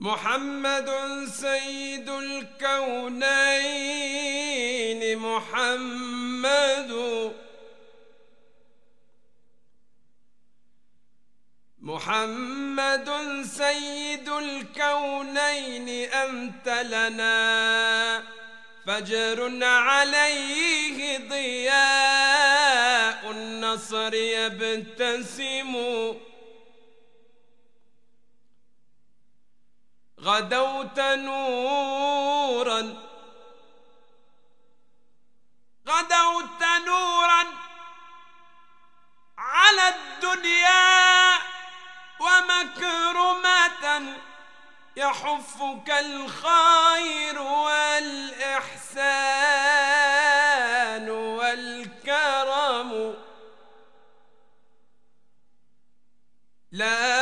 محمد سيد الكونين محمد. محمد سيد الكونين أنت لنا. فجر عليه ضياء النصر يبتسم. غدوت نورا. غدوت نورا على الدنيا ومكرمة يحفك الخير والإحسان والكرم. لاح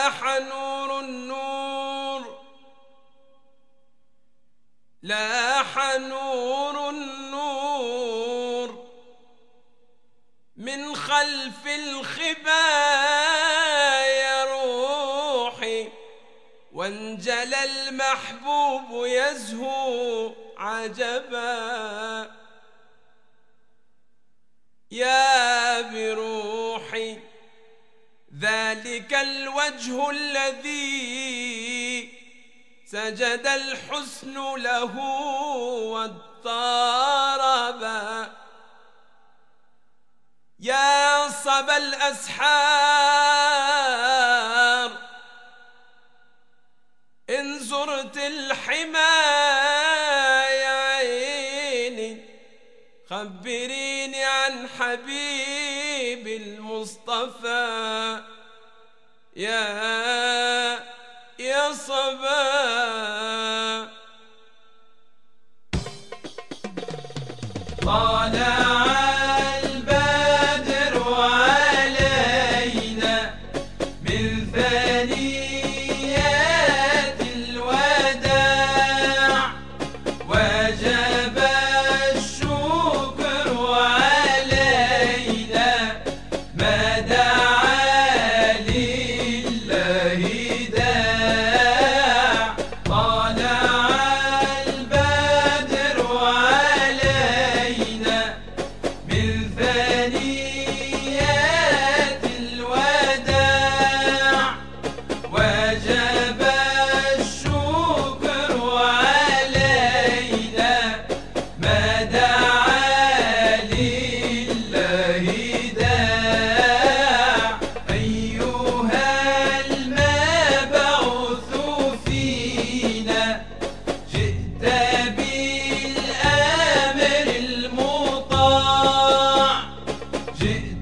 وانجلى المحبوب يزهو عجبا. يا بروحي ذلك الوجه الذي سجد الحسن له واضطربا يا صبا الأسحار خبريني عن حبيب المصطفى. يا يا صبا. طالع Sit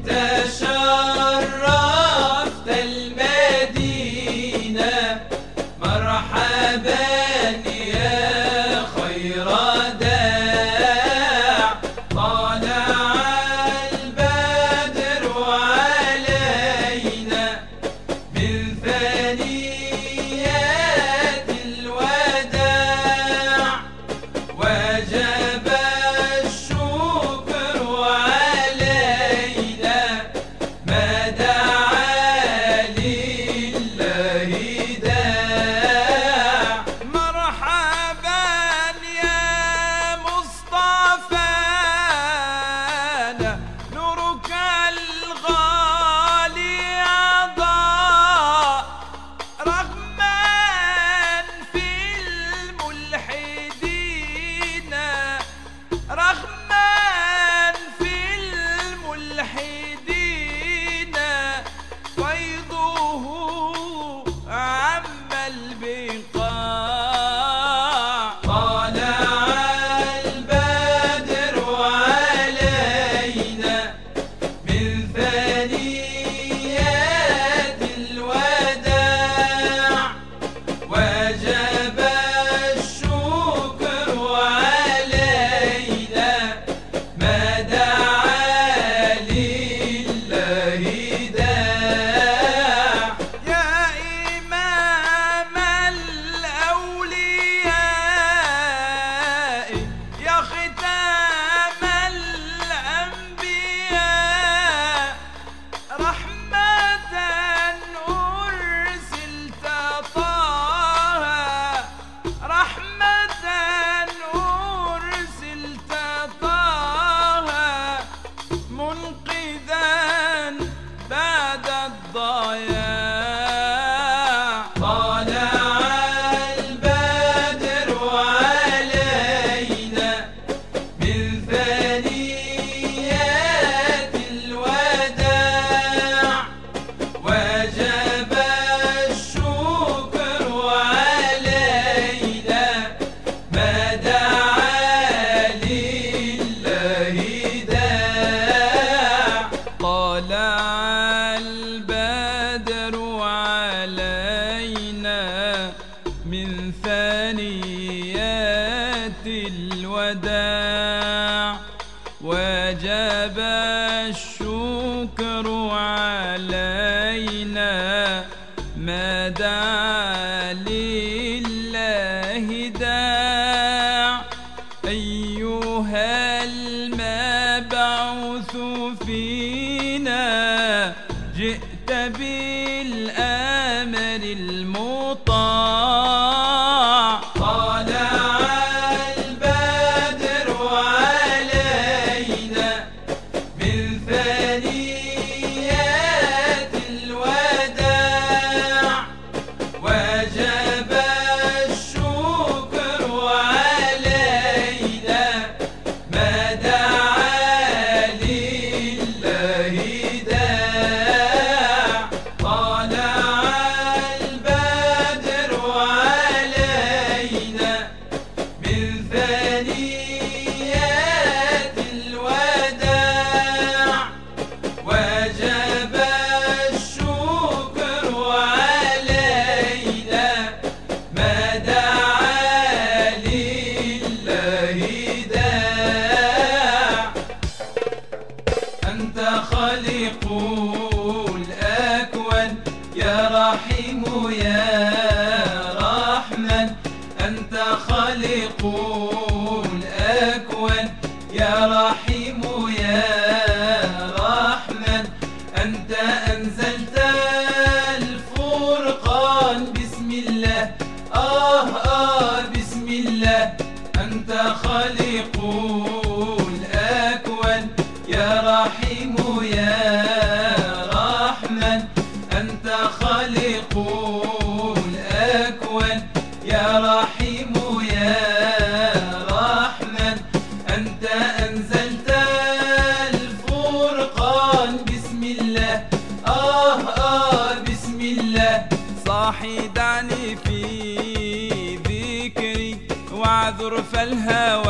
لله الرفيق الأكون يا رحيم يا رحمن. أنت خالق الأكوان يا رحيم يا رحمن. أنت أنزلت الفرقان. بسم الله. آه آه بسم الله. صاحي دعني في ذكري. واعذر فالهوى.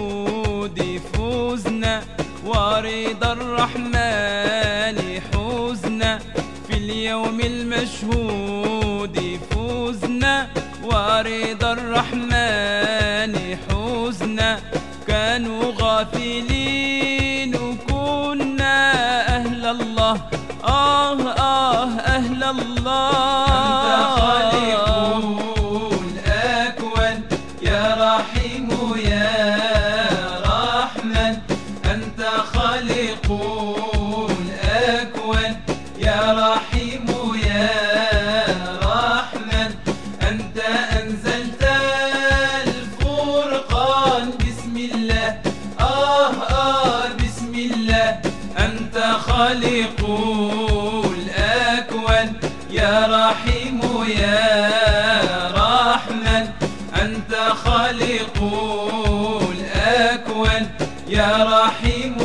الجود فوزنا ورضا الرحمن حوزنا. في اليوم المشهود فوزنا ورضا الرحمن حوزنا. كانوا غافلين وكنا أهل الله آه آه أهل الله. أنت خالق الأكوان. يا رحيم